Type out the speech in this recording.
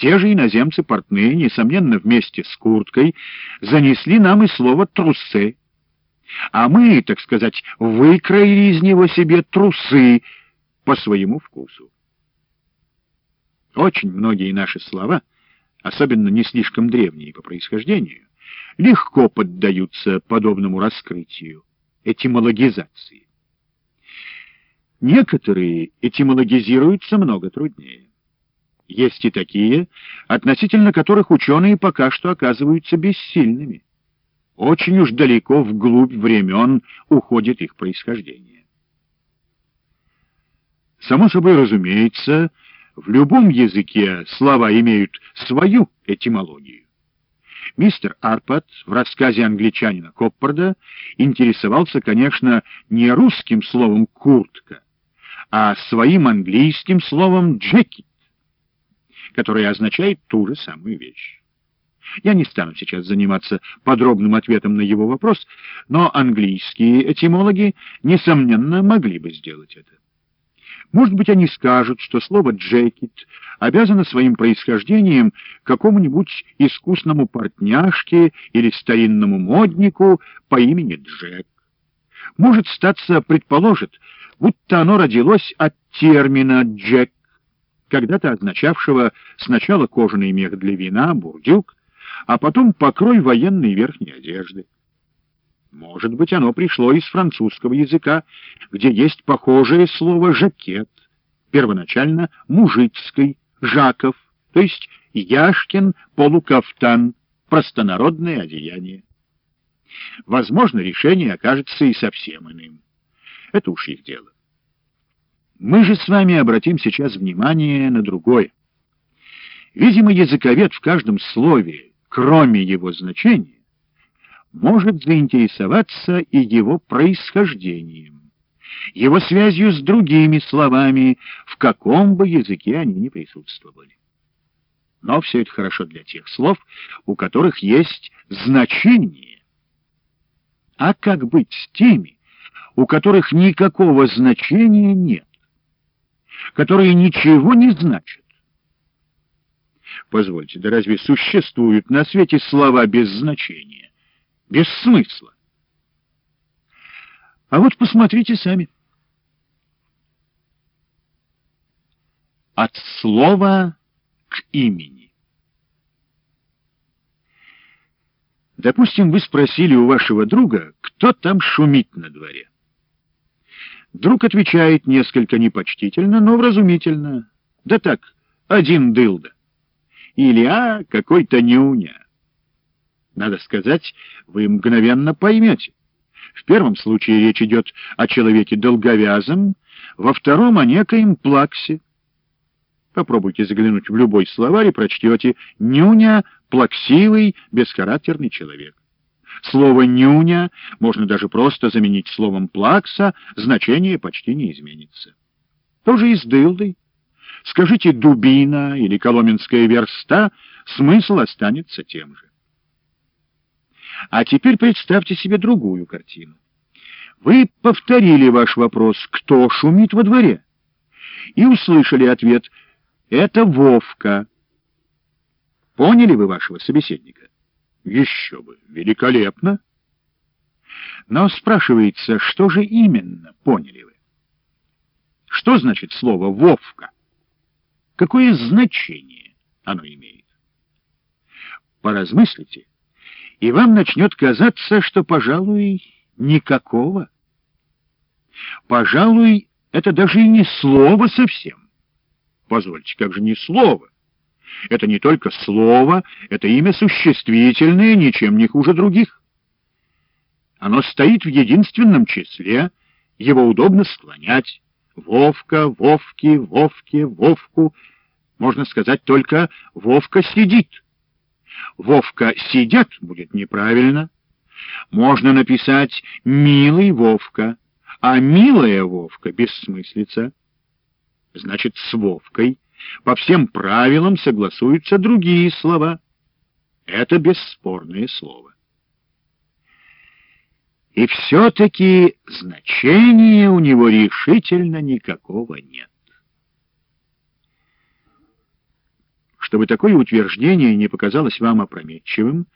Те же иноземцы портные, несомненно, вместе с курткой, занесли нам и слово «трусы». А мы, так сказать, выкроили из него себе трусы по своему вкусу. Очень многие наши слова, особенно не слишком древние по происхождению, легко поддаются подобному раскрытию, этимологизации. Некоторые этимологизируются много труднее. Есть и такие, относительно которых ученые пока что оказываются бессильными. Очень уж далеко вглубь времен уходит их происхождение. Само собой разумеется, в любом языке слова имеют свою этимологию. Мистер Арпад в рассказе англичанина Коппарда интересовался, конечно, не русским словом «куртка», а своим английским словом «джекет», которое означает ту же самую вещь. Я не стану сейчас заниматься подробным ответом на его вопрос, но английские этимологи, несомненно, могли бы сделать это. Может быть, они скажут, что слово «джекет» обязано своим происхождением какому-нибудь искусному портняшке или старинному моднику по имени Джек. Может, статься предположит, будто оно родилось от термина «джек», когда-то означавшего сначала кожаный мех для вина, бурдюк, а потом покрой военной верхней одежды. Может быть, оно пришло из французского языка, где есть похожее слово «жакет», первоначально мужицкой, «жаков», то есть «яшкин полукафтан», простонародное одеяние. Возможно, решение окажется и совсем иным. Это уж их дело. Мы же с вами обратим сейчас внимание на другое. Видимо, языковед в каждом слове, кроме его значения, может заинтересоваться и его происхождением, его связью с другими словами, в каком бы языке они ни присутствовали. Но все это хорошо для тех слов, у которых есть значение. А как быть с теми, у которых никакого значения нет, которые ничего не значат? Позвольте, да разве существуют на свете слова без значения? без смысла. А вот посмотрите сами. От слова к имени. Допустим, вы спросили у вашего друга, кто там шумит на дворе. Друг отвечает несколько непочтительно, но вразумительно. Да так, один дылда. Или, а, какой-то нюня. Надо сказать, вы мгновенно поймете. В первом случае речь идет о человеке долговязом, во втором — о некоем плаксе. Попробуйте заглянуть в любой словарь и прочтете «нюня» — плаксивый, бесхарактерный человек. Слово «нюня» можно даже просто заменить словом «плакса», значение почти не изменится. Тоже и с дылдой. Скажите «дубина» или «коломенская верста», смысл останется тем же. А теперь представьте себе другую картину. Вы повторили ваш вопрос «Кто шумит во дворе?» и услышали ответ «Это Вовка». Поняли вы вашего собеседника? Еще бы, великолепно. Но спрашивается, что же именно поняли вы? Что значит слово «Вовка»? Какое значение оно имеет? Поразмыслите и вам начнет казаться, что, пожалуй, никакого. Пожалуй, это даже и не слово совсем. Позвольте, как же не слово? Это не только слово, это имя существительное, ничем не хуже других. Оно стоит в единственном числе, его удобно склонять. Вовка, Вовки, Вовке, Вовку. Можно сказать только «Вовка сидит». Вовка сидят будет неправильно. Можно написать «милый Вовка», а «милая Вовка» бессмыслица. Значит, с Вовкой по всем правилам согласуются другие слова. Это бесспорное слово. И все-таки значения у него решительно никакого нет. Чтобы такое утверждение не показалось вам опрометчивым,